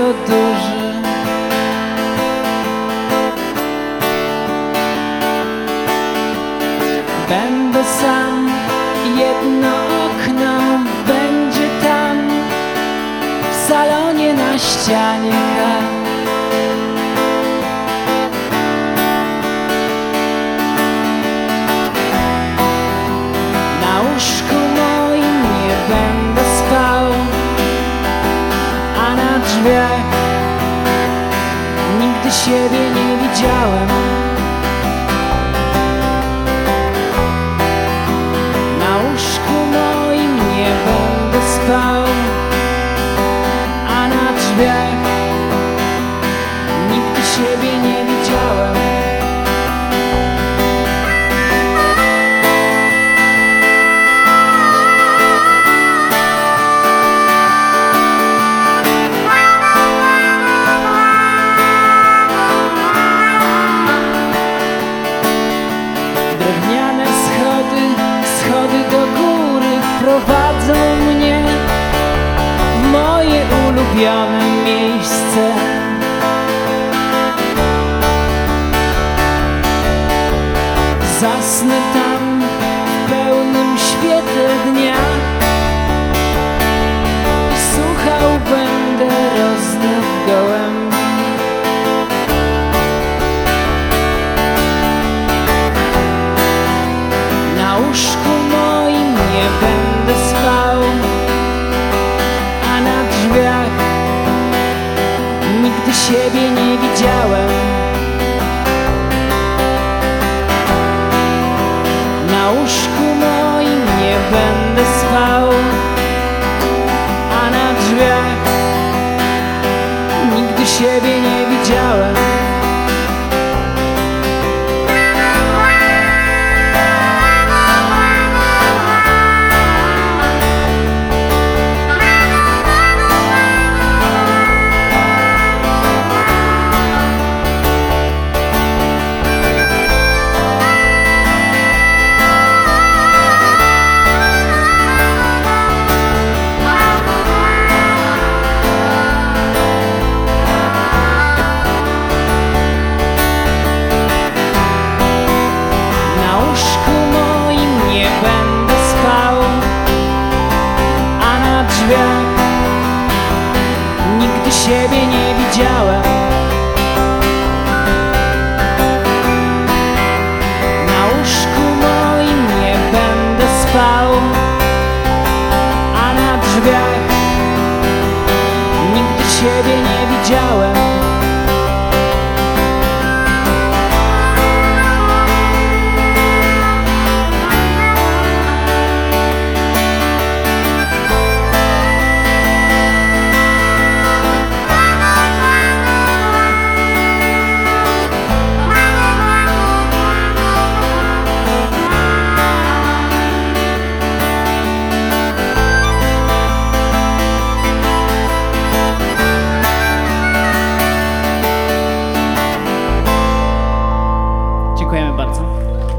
duży. Będę sam, jedno okno będzie tam W salonie na ścianie. Drzwiach nigdy siebie nie widziałem prowadzą mnie w moje ulubione miejsce. Zasnę tam siebie nie widziałem. Nigdy siebie nie widziałem. Na łóżku moim nie będę spał, a na drzwiach nigdy siebie nie widziałem. Dziękujemy bardzo.